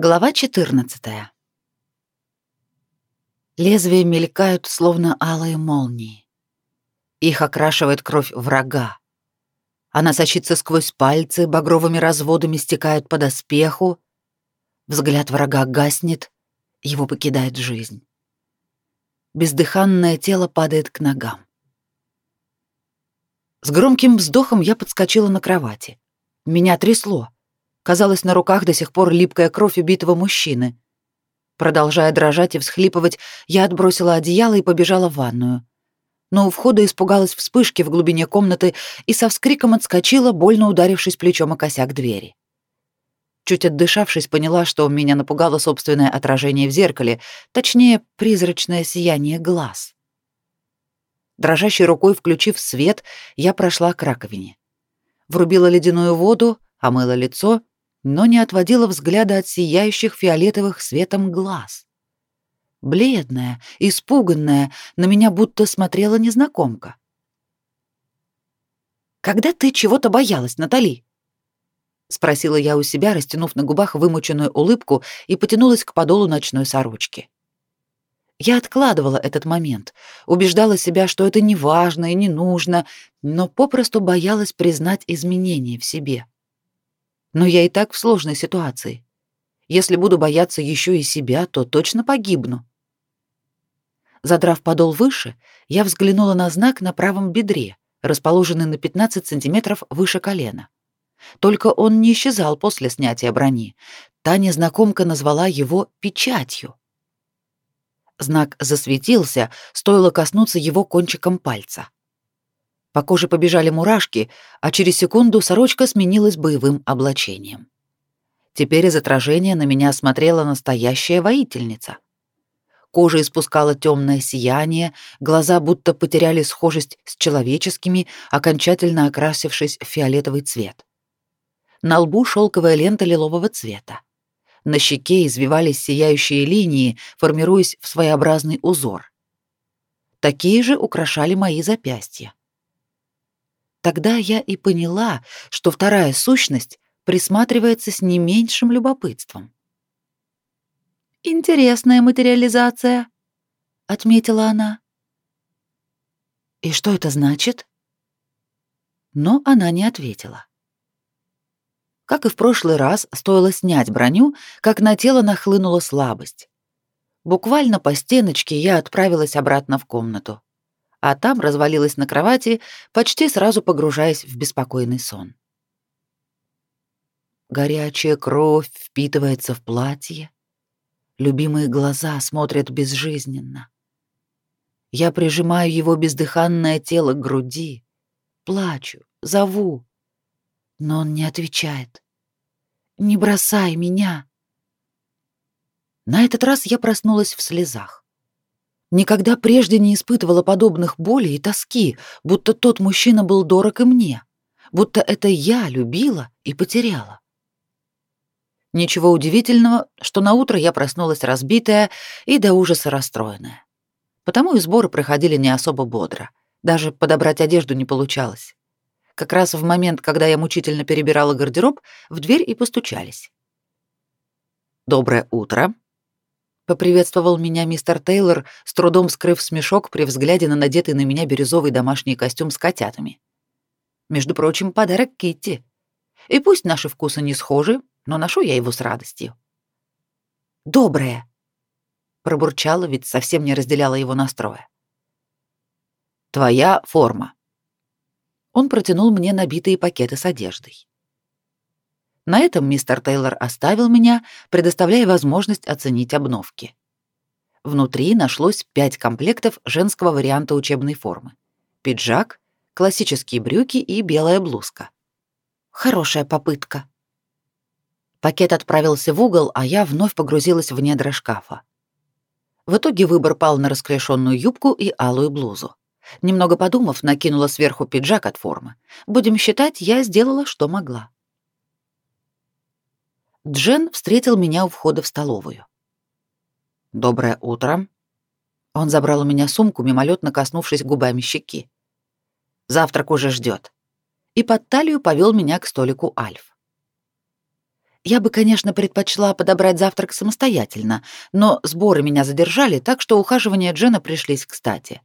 Глава 14. Лезвия мелькают, словно алые молнии. Их окрашивает кровь врага. Она сочится сквозь пальцы, багровыми разводами стекает по доспеху. Взгляд врага гаснет, его покидает жизнь. Бездыханное тело падает к ногам. С громким вздохом я подскочила на кровати. Меня трясло. Казалось, на руках до сих пор липкая кровь убитого мужчины. Продолжая дрожать и всхлипывать, я отбросила одеяло и побежала в ванную. Но у входа испугалась вспышки в глубине комнаты и со вскриком отскочила, больно ударившись плечом о косяк двери. Чуть отдышавшись, поняла, что меня напугало собственное отражение в зеркале, точнее, призрачное сияние глаз. Дрожащей рукой включив свет, я прошла к раковине. Врубила ледяную воду, омыла лицо но не отводила взгляда от сияющих фиолетовых светом глаз. Бледная, испуганная, на меня будто смотрела незнакомка. «Когда ты чего-то боялась, Натали?» — спросила я у себя, растянув на губах вымученную улыбку и потянулась к подолу ночной сорочки. Я откладывала этот момент, убеждала себя, что это не важно и не нужно, но попросту боялась признать изменения в себе. — но я и так в сложной ситуации. Если буду бояться еще и себя, то точно погибну. Задрав подол выше, я взглянула на знак на правом бедре, расположенный на 15 сантиметров выше колена. Только он не исчезал после снятия брони. Та незнакомка назвала его печатью. Знак засветился, стоило коснуться его кончиком пальца. По коже побежали мурашки, а через секунду сорочка сменилась боевым облачением. Теперь из отражения на меня смотрела настоящая воительница. Кожа испускала темное сияние, глаза будто потеряли схожесть с человеческими, окончательно окрасившись в фиолетовый цвет. На лбу шелковая лента лилового цвета. На щеке извивались сияющие линии, формируясь в своеобразный узор. Такие же украшали мои запястья. Тогда я и поняла, что вторая сущность присматривается с не меньшим любопытством. «Интересная материализация», — отметила она. «И что это значит?» Но она не ответила. Как и в прошлый раз, стоило снять броню, как на тело нахлынула слабость. Буквально по стеночке я отправилась обратно в комнату а там развалилась на кровати, почти сразу погружаясь в беспокойный сон. Горячая кровь впитывается в платье, любимые глаза смотрят безжизненно. Я прижимаю его бездыханное тело к груди, плачу, зову, но он не отвечает. «Не бросай меня!» На этот раз я проснулась в слезах. Никогда прежде не испытывала подобных болей и тоски, будто тот мужчина был дорог и мне, будто это я любила и потеряла. Ничего удивительного, что на утро я проснулась разбитая и до ужаса расстроенная. Потому и сборы проходили не особо бодро. Даже подобрать одежду не получалось. Как раз в момент, когда я мучительно перебирала гардероб, в дверь и постучались. «Доброе утро», Поприветствовал меня мистер Тейлор, с трудом скрыв смешок при взгляде на надетый на меня бирюзовый домашний костюм с котятами. Между прочим, подарок Китти. И пусть наши вкусы не схожи, но ношу я его с радостью. «Доброе!» — пробурчала, ведь совсем не разделяла его настроя. «Твоя форма». Он протянул мне набитые пакеты с одеждой. На этом мистер Тейлор оставил меня, предоставляя возможность оценить обновки. Внутри нашлось пять комплектов женского варианта учебной формы. Пиджак, классические брюки и белая блузка. Хорошая попытка. Пакет отправился в угол, а я вновь погрузилась в недра шкафа. В итоге выбор пал на расклешенную юбку и алую блузу. Немного подумав, накинула сверху пиджак от формы. Будем считать, я сделала, что могла. Джен встретил меня у входа в столовую. «Доброе утро». Он забрал у меня сумку, мимолетно коснувшись губами щеки. «Завтрак уже ждет. И под талию повел меня к столику Альф. Я бы, конечно, предпочла подобрать завтрак самостоятельно, но сборы меня задержали, так что ухаживания Джена пришлись кстати.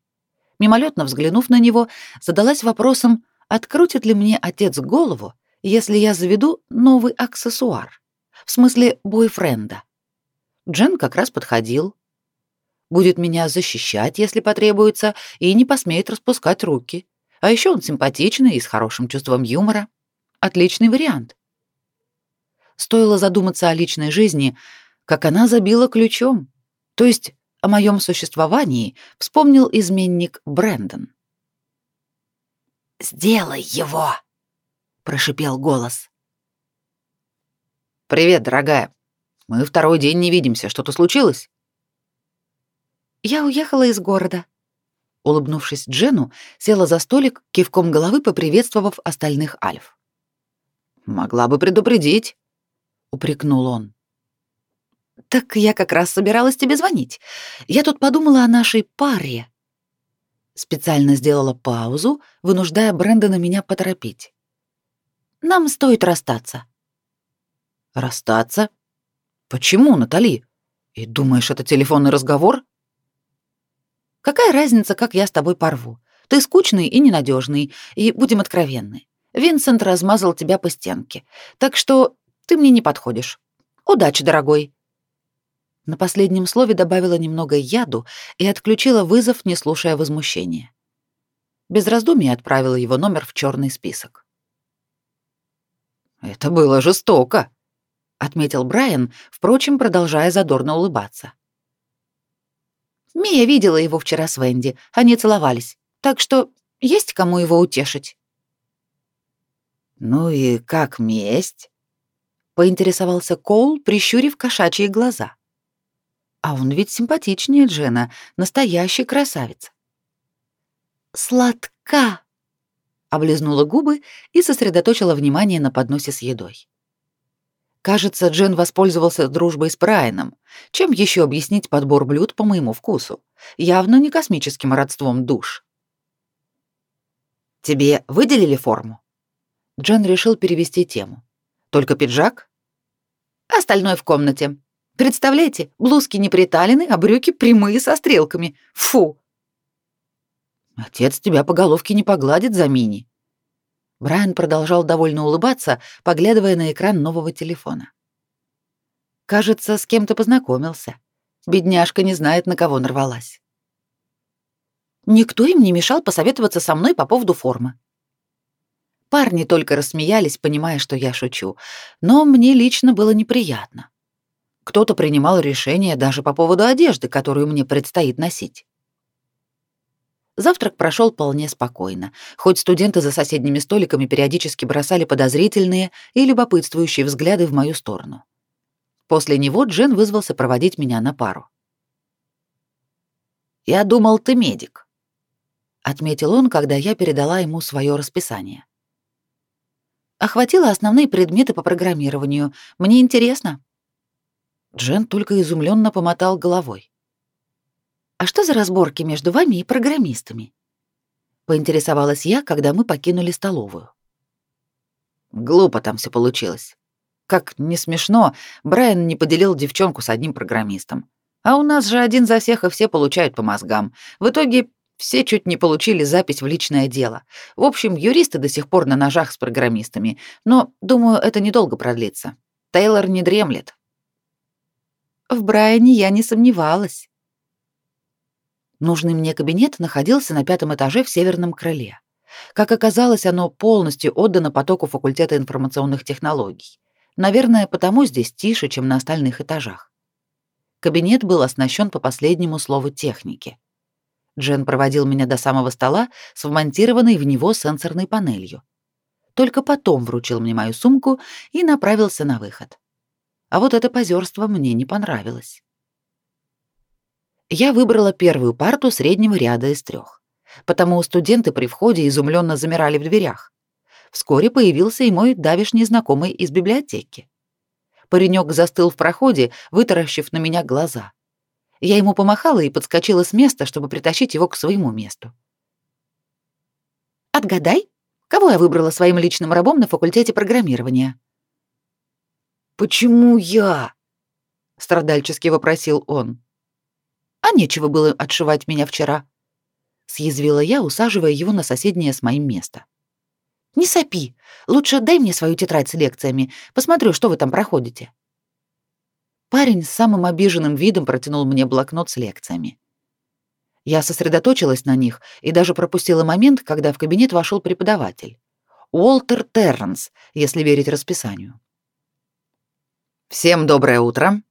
Мимолетно взглянув на него, задалась вопросом, открутит ли мне отец голову, если я заведу новый аксессуар, в смысле бойфренда. Джен как раз подходил. Будет меня защищать, если потребуется, и не посмеет распускать руки. А еще он симпатичный и с хорошим чувством юмора. Отличный вариант. Стоило задуматься о личной жизни, как она забила ключом. То есть о моем существовании вспомнил изменник Брэндон. «Сделай его!» — прошипел голос. «Привет, дорогая. Мы второй день не видимся. Что-то случилось?» «Я уехала из города». Улыбнувшись Джену, села за столик, кивком головы поприветствовав остальных альф. «Могла бы предупредить», — упрекнул он. Так я как раз собиралась тебе звонить. Я тут подумала о нашей паре. Специально сделала паузу, вынуждая Брэндона меня поторопить. Нам стоит расстаться. Расстаться? Почему, Натали? И думаешь, это телефонный разговор? Какая разница, как я с тобой порву? Ты скучный и ненадежный, и будем откровенны. Винсент размазал тебя по стенке. Так что ты мне не подходишь. Удачи, дорогой. На последнем слове добавила немного яду и отключила вызов, не слушая возмущения. Без раздумий отправила его номер в черный список. «Это было жестоко», — отметил Брайан, впрочем, продолжая задорно улыбаться. «Мия видела его вчера с Венди, они целовались, так что есть кому его утешить». «Ну и как месть?» — поинтересовался Коул, прищурив кошачьи глаза. А он ведь симпатичнее Джена, настоящий красавец. «Сладка!» — облизнула губы и сосредоточила внимание на подносе с едой. Кажется, Джен воспользовался дружбой с Брайаном. Чем еще объяснить подбор блюд по моему вкусу? Явно не космическим родством душ. «Тебе выделили форму?» Джен решил перевести тему. «Только пиджак?» «Остальное в комнате», Представляете, блузки не приталены, а брюки прямые со стрелками. Фу. Отец тебя по головке не погладит за мини. Брайан продолжал довольно улыбаться, поглядывая на экран нового телефона. Кажется, с кем-то познакомился. Бедняжка не знает, на кого нарвалась. Никто им не мешал посоветоваться со мной по поводу формы. Парни только рассмеялись, понимая, что я шучу, но мне лично было неприятно. Кто-то принимал решение даже по поводу одежды, которую мне предстоит носить. Завтрак прошел вполне спокойно, хоть студенты за соседними столиками периодически бросали подозрительные и любопытствующие взгляды в мою сторону. После него Джен вызвался проводить меня на пару. «Я думал, ты медик», — отметил он, когда я передала ему свое расписание. «Охватила основные предметы по программированию. Мне интересно», Джен только изумленно помотал головой. «А что за разборки между вами и программистами?» Поинтересовалась я, когда мы покинули столовую. Глупо там все получилось. Как не смешно, Брайан не поделил девчонку с одним программистом. А у нас же один за всех и все получают по мозгам. В итоге все чуть не получили запись в личное дело. В общем, юристы до сих пор на ножах с программистами, но, думаю, это недолго продлится. Тейлор не дремлет, в Брайане я не сомневалась. Нужный мне кабинет находился на пятом этаже в северном крыле. Как оказалось, оно полностью отдано потоку факультета информационных технологий. Наверное, потому здесь тише, чем на остальных этажах. Кабинет был оснащен по последнему слову техники. Джен проводил меня до самого стола с вмонтированной в него сенсорной панелью. Только потом вручил мне мою сумку и направился на выход а вот это позерство мне не понравилось. Я выбрала первую парту среднего ряда из трех, потому студенты при входе изумленно замирали в дверях. Вскоре появился и мой давишний знакомый из библиотеки. Паренек застыл в проходе, вытаращив на меня глаза. Я ему помахала и подскочила с места, чтобы притащить его к своему месту. «Отгадай, кого я выбрала своим личным рабом на факультете программирования?» Почему я? страдальчески вопросил он. А нечего было отшивать меня вчера, съязвила я, усаживая его на соседнее с моим место. Не сопи. Лучше дай мне свою тетрадь с лекциями. Посмотрю, что вы там проходите. Парень с самым обиженным видом протянул мне блокнот с лекциями. Я сосредоточилась на них и даже пропустила момент, когда в кабинет вошел преподаватель. Уолтер Терренс, если верить расписанию. «Всем доброе утро!»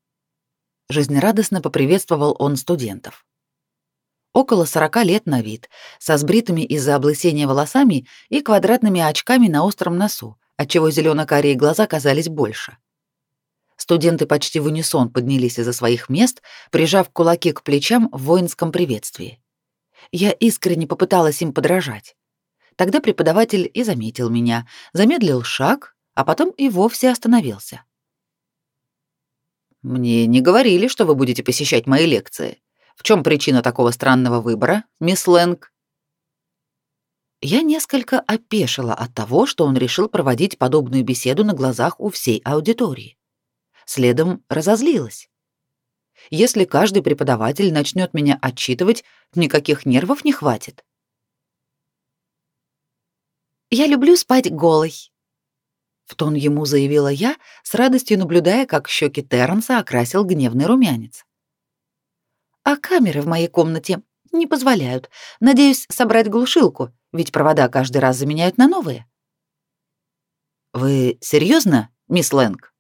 Жизнерадостно поприветствовал он студентов. Около сорока лет на вид, со сбритыми из-за облысения волосами и квадратными очками на остром носу, отчего зелено-карие глаза казались больше. Студенты почти в унисон поднялись из-за своих мест, прижав кулаки к плечам в воинском приветствии. Я искренне попыталась им подражать. Тогда преподаватель и заметил меня, замедлил шаг, а потом и вовсе остановился. «Мне не говорили, что вы будете посещать мои лекции. В чем причина такого странного выбора, мисс Лэнг?» Я несколько опешила от того, что он решил проводить подобную беседу на глазах у всей аудитории следом разозлилась. Если каждый преподаватель начнет меня отчитывать, никаких нервов не хватит. «Я люблю спать голой», — в тон ему заявила я, с радостью наблюдая, как щеки Терренса окрасил гневный румянец. «А камеры в моей комнате не позволяют. Надеюсь собрать глушилку, ведь провода каждый раз заменяют на новые». «Вы серьезно, мисс Лэнг?»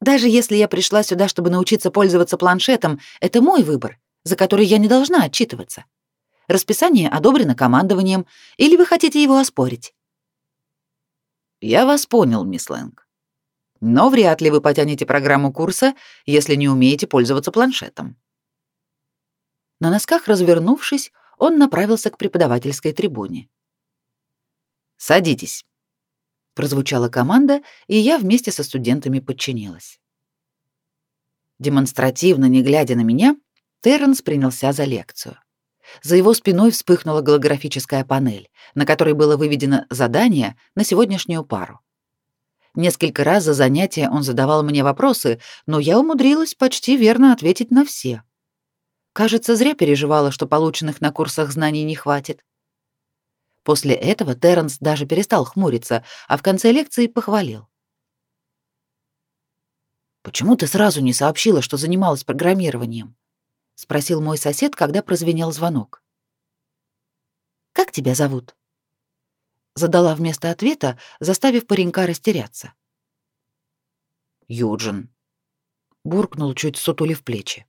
Даже если я пришла сюда, чтобы научиться пользоваться планшетом, это мой выбор, за который я не должна отчитываться. Расписание одобрено командованием, или вы хотите его оспорить? Я вас понял, мисс Лэнг. Но вряд ли вы потянете программу курса, если не умеете пользоваться планшетом. На носках развернувшись, он направился к преподавательской трибуне. Садитесь прозвучала команда, и я вместе со студентами подчинилась. Демонстративно, не глядя на меня, Терренс принялся за лекцию. За его спиной вспыхнула голографическая панель, на которой было выведено задание на сегодняшнюю пару. Несколько раз за занятие он задавал мне вопросы, но я умудрилась почти верно ответить на все. Кажется, зря переживала, что полученных на курсах знаний не хватит. После этого Терренс даже перестал хмуриться, а в конце лекции похвалил. «Почему ты сразу не сообщила, что занималась программированием?» — спросил мой сосед, когда прозвенел звонок. «Как тебя зовут?» Задала вместо ответа, заставив паренька растеряться. «Юджин», — буркнул, чуть сутулив плечи.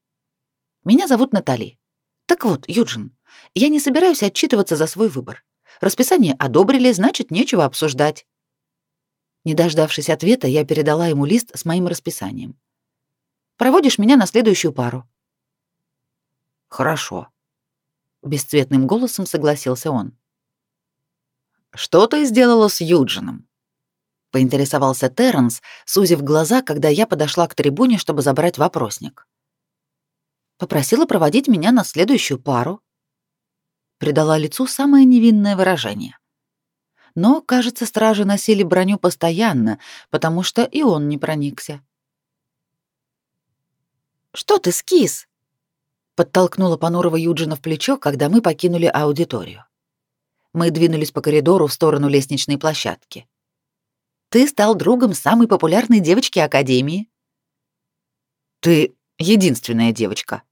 «Меня зовут Натали. Так вот, Юджин, я не собираюсь отчитываться за свой выбор. Расписание одобрили, значит, нечего обсуждать. Не дождавшись ответа, я передала ему лист с моим расписанием. Проводишь меня на следующую пару. Хорошо, бесцветным голосом согласился он. Что ты сделала с Юджином? поинтересовался Терренс, сузив глаза, когда я подошла к трибуне, чтобы забрать вопросник. Попросила проводить меня на следующую пару придала лицу самое невинное выражение. Но, кажется, стражи носили броню постоянно, потому что и он не проникся. «Что ты, скис?» — подтолкнула понурого Юджина в плечо, когда мы покинули аудиторию. Мы двинулись по коридору в сторону лестничной площадки. «Ты стал другом самой популярной девочки Академии». «Ты единственная девочка».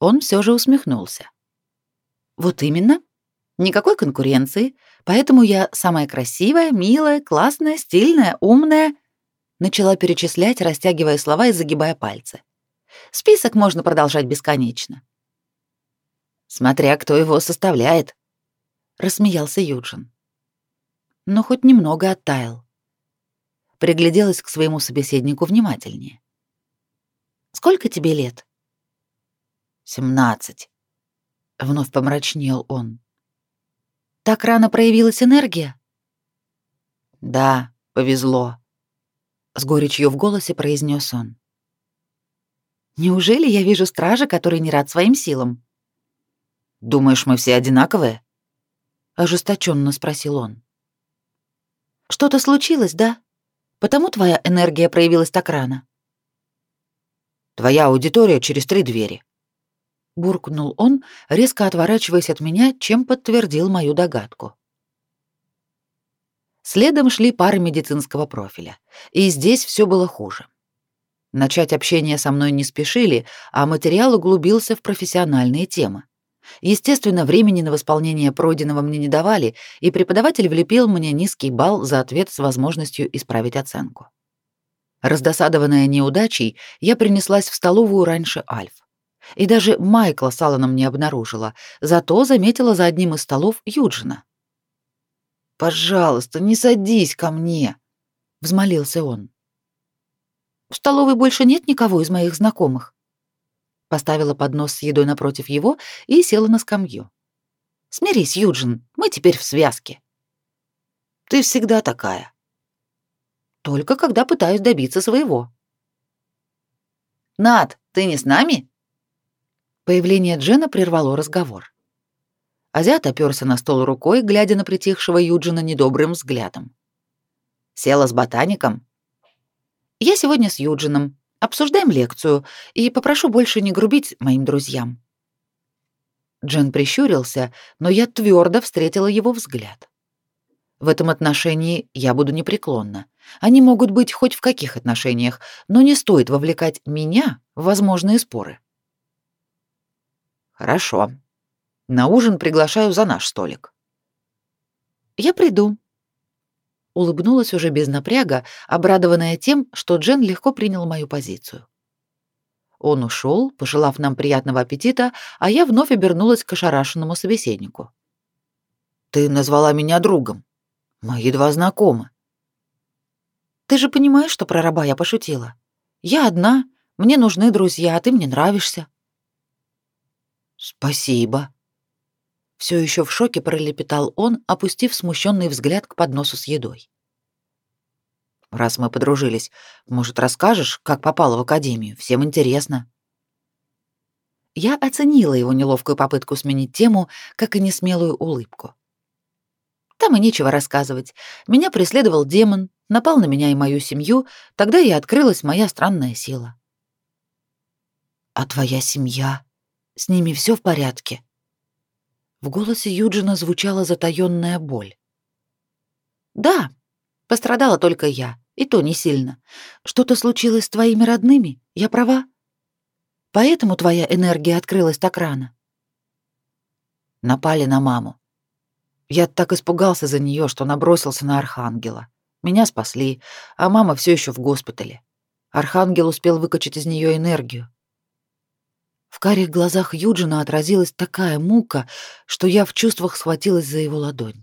Он все же усмехнулся. Вот именно. Никакой конкуренции, поэтому я самая красивая, милая, классная, стильная, умная, начала перечислять, растягивая слова и загибая пальцы. Список можно продолжать бесконечно. Смотря кто его составляет, рассмеялся Юджин. Но хоть немного оттаял. Пригляделась к своему собеседнику внимательнее. Сколько тебе лет? Семнадцать. Вновь помрачнел он. Так рано проявилась энергия? Да, повезло. С горечью в голосе произнес он. Неужели я вижу стража, который не рад своим силам? Думаешь, мы все одинаковые? Ожесточенно спросил он. Что-то случилось, да? Потому твоя энергия проявилась так рано. Твоя аудитория через три двери. Буркнул он, резко отворачиваясь от меня, чем подтвердил мою догадку. Следом шли пары медицинского профиля, и здесь все было хуже. Начать общение со мной не спешили, а материал углубился в профессиональные темы. Естественно, времени на восполнение пройденного мне не давали, и преподаватель влепил мне низкий балл за ответ с возможностью исправить оценку. Раздосадованная неудачей, я принеслась в столовую раньше Альф. И даже Майкла с Алланом не обнаружила, зато заметила за одним из столов Юджина. «Пожалуйста, не садись ко мне», — взмолился он. В столовой больше нет никого из моих знакомых. Поставила поднос с едой напротив его и села на скамью. Смирись, Юджин, мы теперь в связке. Ты всегда такая. Только когда пытаюсь добиться своего. Над, ты не с нами? Появление Джена прервало разговор. Азиат оперся на стол рукой, глядя на притихшего Юджина недобрым взглядом. Села с ботаником? Я сегодня с Юджином. Обсуждаем лекцию и попрошу больше не грубить моим друзьям. Джен прищурился, но я твердо встретила его взгляд. В этом отношении я буду непреклонна. Они могут быть хоть в каких отношениях, но не стоит вовлекать меня в возможные споры. Хорошо. На ужин приглашаю за наш столик. Я приду, улыбнулась уже без напряга, обрадованная тем, что Джен легко принял мою позицию. Он ушел, пожелав нам приятного аппетита, а я вновь обернулась к ошарашенному собеседнику. «Ты назвала меня другом. Мы едва знакомы». «Ты же понимаешь, что про раба я пошутила? Я одна, мне нужны друзья, а ты мне нравишься». «Спасибо», все еще в шоке пролепетал он, опустив смущенный взгляд к подносу с едой. Раз мы подружились, может, расскажешь, как попала в академию? Всем интересно. Я оценила его неловкую попытку сменить тему, как и несмелую улыбку. Там и нечего рассказывать. Меня преследовал демон, напал на меня и мою семью, тогда и открылась моя странная сила. А твоя семья? С ними все в порядке? В голосе Юджина звучала затаённая боль. «Да, пострадала только я, и то не сильно. Что-то случилось с твоими родными, я права? Поэтому твоя энергия открылась так рано?» Напали на маму. Я так испугался за нее, что набросился на Архангела. Меня спасли, а мама все еще в госпитале. Архангел успел выкачать из нее энергию. В карих глазах Юджина отразилась такая мука, что я в чувствах схватилась за его ладонь.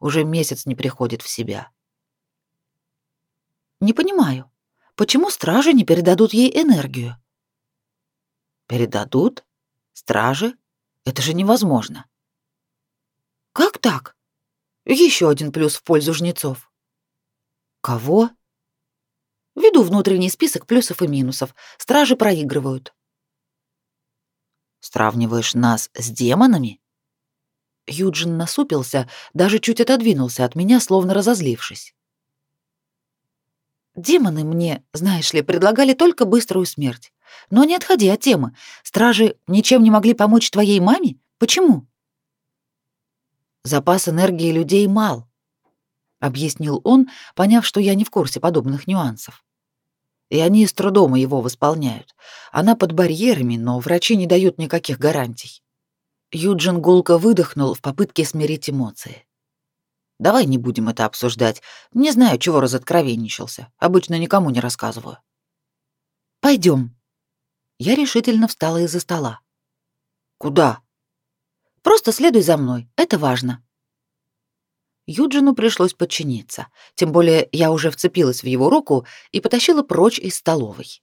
Уже месяц не приходит в себя. Не понимаю, почему стражи не передадут ей энергию? Передадут? Стражи? Это же невозможно. Как так? Еще один плюс в пользу жнецов. Кого? Веду внутренний список плюсов и минусов. Стражи проигрывают. Сравниваешь нас с демонами? Юджин насупился, даже чуть отодвинулся от меня, словно разозлившись. Демоны мне, знаешь ли, предлагали только быструю смерть. Но не отходи от темы. Стражи ничем не могли помочь твоей маме? Почему? Запас энергии людей мал, объяснил он, поняв, что я не в курсе подобных нюансов и они с трудом его восполняют. Она под барьерами, но врачи не дают никаких гарантий. Юджин гулко выдохнул в попытке смирить эмоции. Давай не будем это обсуждать. Не знаю, чего разоткровенничался. Обычно никому не рассказываю. Пойдем. Я решительно встала из-за стола. Куда? Просто следуй за мной. Это важно. Юджину пришлось подчиниться, тем более я уже вцепилась в его руку и потащила прочь из столовой.